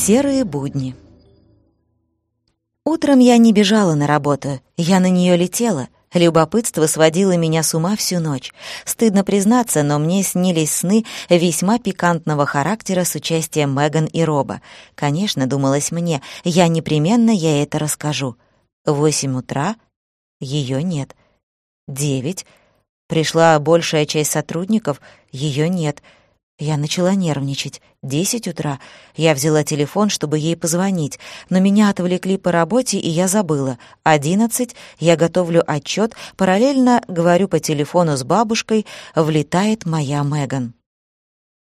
Серые будни. Утром я не бежала на работу, я на нее летела. Любопытство сводило меня с ума всю ночь. Стыдно признаться, но мне снились сны весьма пикантного характера с участием Меган и Роба. Конечно, думалось мне, я непременно ей это расскажу. Восемь утра — ее нет. Девять — пришла большая часть сотрудников — ее нет — я начала нервничать. Десять утра. Я взяла телефон, чтобы ей позвонить, но меня отвлекли по работе, и я забыла. Одиннадцать. Я готовлю отчет, параллельно говорю по телефону с бабушкой, влетает моя Меган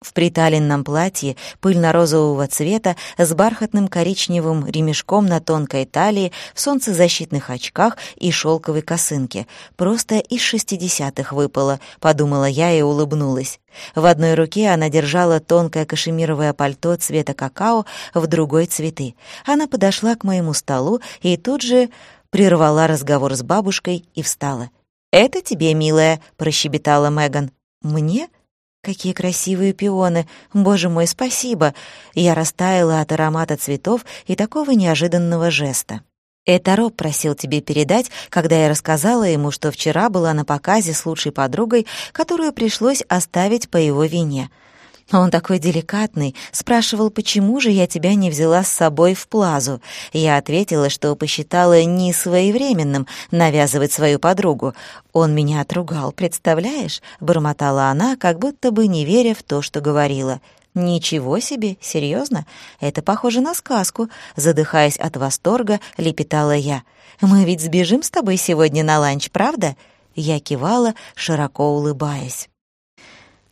в приталенном платье пыльно-розового цвета с бархатным коричневым ремешком на тонкой талии, в солнцезащитных очках и шелковой косынке. Просто из шестидесятых выпало, подумала я и улыбнулась. В одной руке она держала тонкое кашемировое пальто цвета какао, в другой — цветы. Она подошла к моему столу и тут же прервала разговор с бабушкой и встала. «Это тебе, милая», — прощебетала Меган. «Мне?» Какие красивые пионы! Боже мой, спасибо! Я растаяла от аромата цветов и такого неожиданного жеста. Это Роб просил тебе передать, когда я рассказала ему, что вчера была на показе с лучшей подругой, которую пришлось оставить по его вине — он такой деликатный, спрашивал, почему же я тебя не взяла с собой в плазу. Я ответила, что посчитала не своевременным навязывать свою подругу. Он меня отругал, представляешь? Бормотала она, как будто бы не веря в то, что говорила. «Ничего себе, серьезно? Это похоже на сказку», — задыхаясь от восторга, лепетала я. «Мы ведь сбежим с тобой сегодня на ланч, правда?» Я кивала, широко улыбаясь.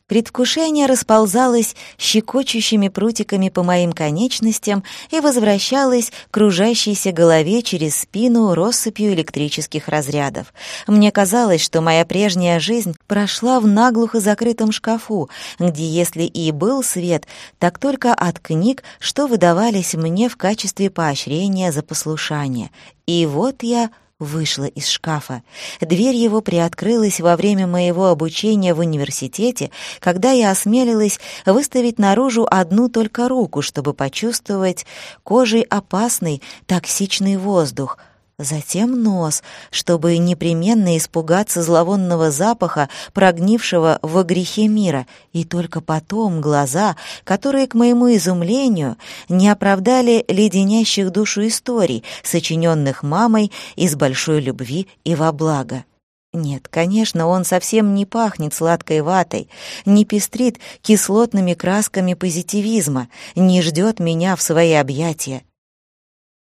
Предвкушение расползалось щекочущими прутиками по моим конечностям и возвращалось к кружащейся голове через спину россыпью электрических разрядов. Мне казалось, что моя прежняя жизнь прошла в наглухо закрытом шкафу, где, если и был свет, так только от книг, что выдавались мне в качестве поощрения за послушание. И вот я вышла из шкафа. Дверь его приоткрылась во время моего обучения в университете, когда я осмелилась выставить наружу одну только руку, чтобы почувствовать кожей опасный токсичный воздух — затем нос, чтобы непременно испугаться зловонного запаха, прогнившего во грехе мира, и только потом глаза, которые, к моему изумлению, не оправдали леденящих душу историй, сочиненных мамой из большой любви и во благо. Нет, конечно, он совсем не пахнет сладкой ватой, не пестрит кислотными красками позитивизма, не ждет меня в свои объятия.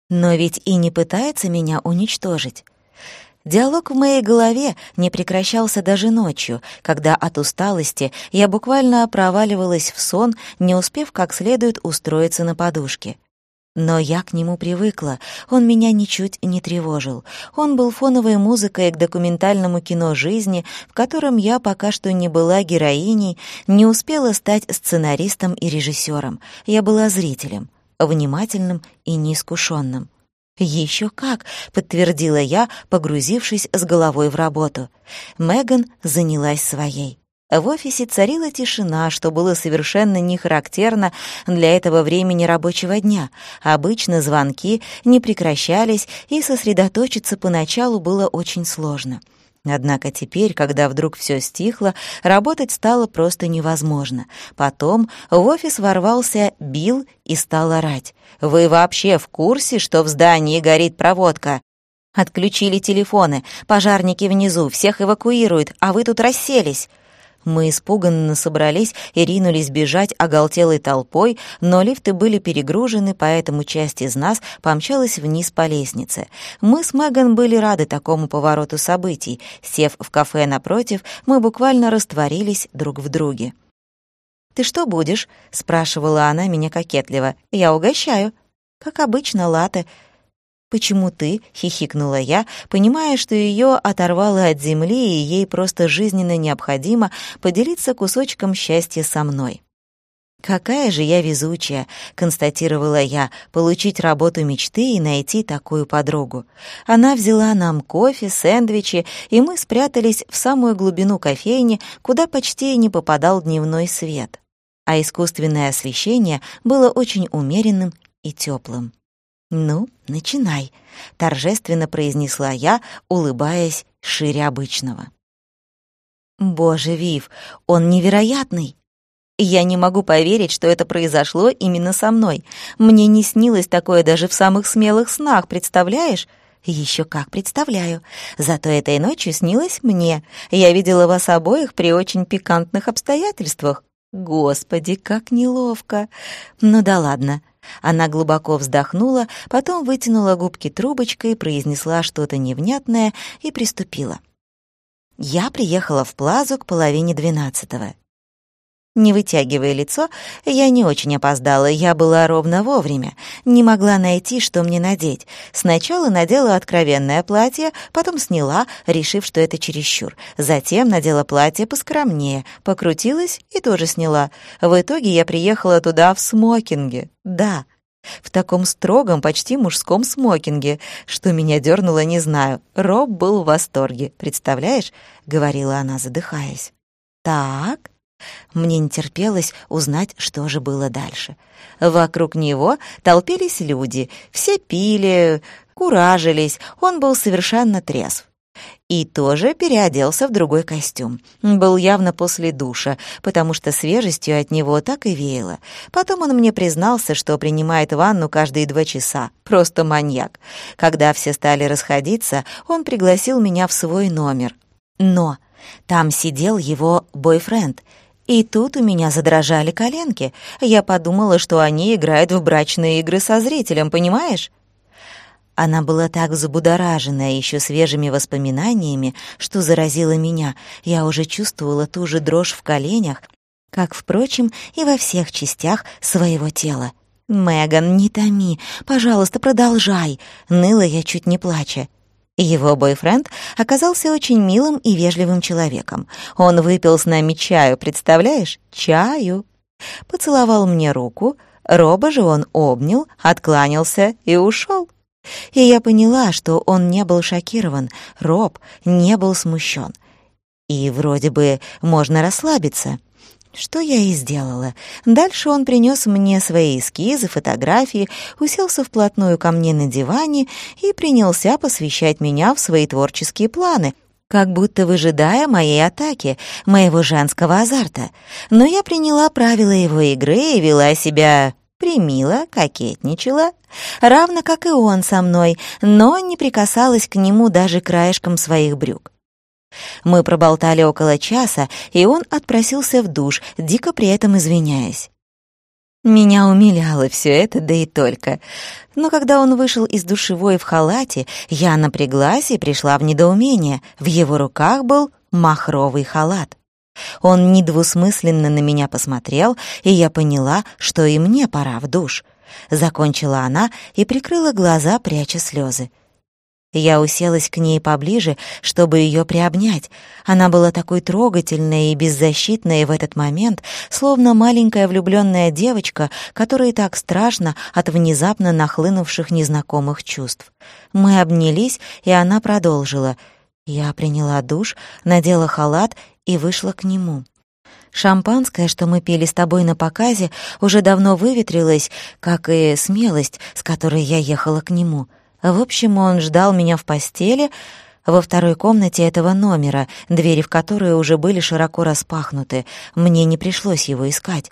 Но ведь и не пытается меня уничтожить. Диалог в моей голове не прекращался даже ночью, когда от усталости я буквально проваливалась в сон, не успев как следует устроиться на подушке. Но я к нему привыкла, он меня ничуть не тревожил. Он был фоновой музыкой к документальному кино жизни, в котором я пока что не была героиней, не успела стать сценаристом и режиссером. Я была зрителем внимательным и неискушенным. «Еще как!» — подтвердила я, погрузившись с головой в работу. Меган занялась своей. В офисе царила тишина, что было совершенно не характерно для этого времени рабочего дня. Обычно звонки не прекращались, и сосредоточиться поначалу было очень сложно. Однако теперь, когда вдруг все стихло, работать стало просто невозможно. Потом в офис ворвался Билл и стал орать. «Вы вообще в курсе, что в здании горит проводка?» «Отключили телефоны, пожарники внизу, всех эвакуируют, а вы тут расселись». Мы испуганно собрались и ринулись бежать оголтелой толпой, но лифты были перегружены, поэтому часть из нас помчалась вниз по лестнице. Мы с Меган были рады такому повороту событий. Сев в кафе напротив, мы буквально растворились друг в друге. «Ты что будешь?» — спрашивала она меня кокетливо. «Я угощаю». «Как обычно, латы», «Почему ты?» — хихикнула я, понимая, что ее оторвало от земли, и ей просто жизненно необходимо поделиться кусочком счастья со мной. «Какая же я везучая», — констатировала я, «получить работу мечты и найти такую подругу». Она взяла нам кофе, сэндвичи, и мы спрятались в самую глубину кофейни, куда почти не попадал дневной свет. А искусственное освещение было очень умеренным и теплым. «Ну, начинай», — торжественно произнесла я, улыбаясь шире обычного. «Боже, Вив, он невероятный!» Я не могу поверить, что это произошло именно со мной. Мне не снилось такое даже в самых смелых снах, представляешь? Еще как представляю. Зато этой ночью снилось мне. Я видела вас обоих при очень пикантных обстоятельствах. Господи, как неловко. Ну да ладно. Она глубоко вздохнула, потом вытянула губки трубочкой, произнесла что-то невнятное и приступила. Я приехала в Плазу к половине двенадцатого. Не вытягивая лицо, я не очень опоздала, я была ровно вовремя. Не могла найти, что мне надеть. Сначала надела откровенное платье, потом сняла, решив, что это чересчур. Затем надела платье поскромнее, покрутилась и тоже сняла. В итоге я приехала туда в смокинге. Да, в таком строгом, почти мужском смокинге. Что меня дернуло, не знаю. Роб был в восторге. «Представляешь?» — говорила она, задыхаясь. «Так...» Мне не терпелось узнать, что же было дальше. Вокруг него толпились люди, все пили, куражились, он был совершенно трезв. И тоже переоделся в другой костюм. Был явно после душа, потому что свежестью от него так и веяло. Потом он мне признался, что принимает ванну каждые два часа. Просто маньяк. Когда все стали расходиться, он пригласил меня в свой номер. Но там сидел его бойфренд — и тут у меня задрожали коленки. Я подумала, что они играют в брачные игры со зрителем, понимаешь? Она была так взбудоражена еще свежими воспоминаниями, что заразила меня. Я уже чувствовала ту же дрожь в коленях, как, впрочем, и во всех частях своего тела. «Меган, не томи, пожалуйста, продолжай!» Ныла я чуть не плача. Его бойфренд оказался очень милым и вежливым человеком. Он выпил с нами чаю, представляешь? Чаю. Поцеловал мне руку, Роба же он обнял, откланялся и ушел. И я поняла, что он не был шокирован, Роб не был смущен. И вроде бы можно расслабиться. Что я и сделала. Дальше он принес мне свои эскизы, фотографии, уселся вплотную ко мне на диване и принялся посвящать меня в свои творческие планы, как будто выжидая моей атаки, моего женского азарта. Но я приняла правила его игры и вела себя примила, кокетничала, равно как и он со мной, но не прикасалась к нему даже краешком своих брюк. Мы проболтали около часа, и он отпросился в душ, дико при этом извиняясь. Меня умиляло все это, да и только. Но когда он вышел из душевой в халате, я напряглась и пришла в недоумение. В его руках был махровый халат. Он недвусмысленно на меня посмотрел, и я поняла, что и мне пора в душ. Закончила она и прикрыла глаза, пряча слезы. Я уселась к ней поближе, чтобы ее приобнять. Она была такой трогательной и беззащитной в этот момент, словно маленькая влюбленная девочка, которой так страшно от внезапно нахлынувших незнакомых чувств. Мы обнялись, и она продолжила. Я приняла душ, надела халат и вышла к нему. Шампанское, что мы пили с тобой на показе, уже давно выветрилось, как и смелость, с которой я ехала к нему — в общем, он ждал меня в постели во второй комнате этого номера, двери в которые уже были широко распахнуты. Мне не пришлось его искать.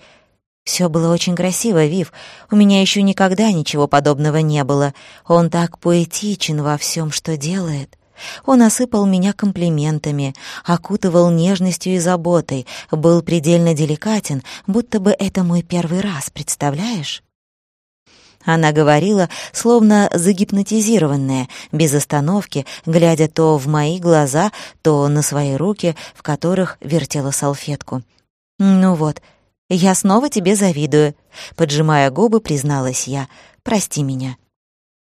Все было очень красиво, Вив. У меня еще никогда ничего подобного не было. Он так поэтичен во всем, что делает. Он осыпал меня комплиментами, окутывал нежностью и заботой, был предельно деликатен, будто бы это мой первый раз, представляешь? Она говорила, словно загипнотизированная, без остановки, глядя то в мои глаза, то на свои руки, в которых вертела салфетку. «Ну вот, я снова тебе завидую», — поджимая губы, призналась я. «Прости меня».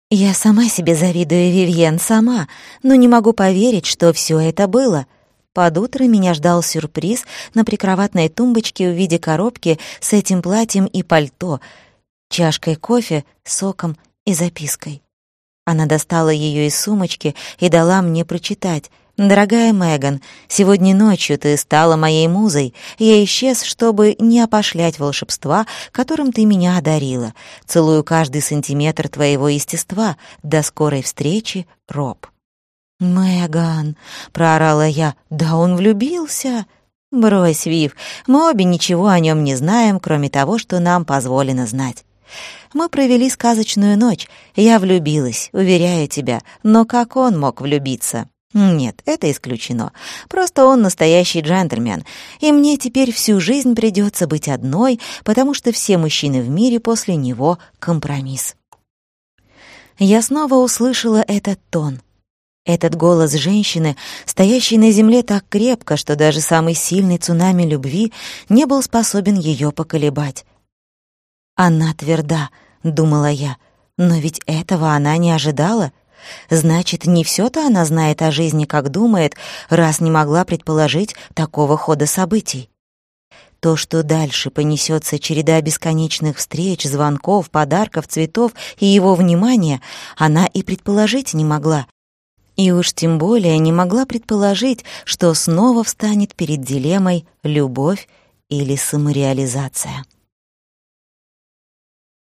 «Я сама себе завидую, Вивьен, сама, но не могу поверить, что все это было». Под утро меня ждал сюрприз на прикроватной тумбочке в виде коробки с этим платьем и пальто — чашкой кофе, соком и запиской. Она достала ее из сумочки и дала мне прочитать. «Дорогая Меган, сегодня ночью ты стала моей музой. Я исчез, чтобы не опошлять волшебства, которым ты меня одарила. Целую каждый сантиметр твоего естества. До скорой встречи, Роб». «Меган», — проорала я, — «да он влюбился». «Брось, Вив, мы обе ничего о нем не знаем, кроме того, что нам позволено знать». Мы провели сказочную ночь. Я влюбилась, уверяю тебя, но как он мог влюбиться? Нет, это исключено. Просто он настоящий джентльмен, и мне теперь всю жизнь придется быть одной, потому что все мужчины в мире после него — компромисс. Я снова услышала этот тон. Этот голос женщины, стоящей на земле так крепко, что даже самый сильный цунами любви не был способен ее поколебать. «Она тверда», — думала я, — «но ведь этого она не ожидала». Значит, не все-то она знает о жизни, как думает, раз не могла предположить такого хода событий. То, что дальше понесется череда бесконечных встреч, звонков, подарков, цветов и его внимания, она и предположить не могла. И уж тем более не могла предположить, что снова встанет перед дилеммой «любовь или самореализация».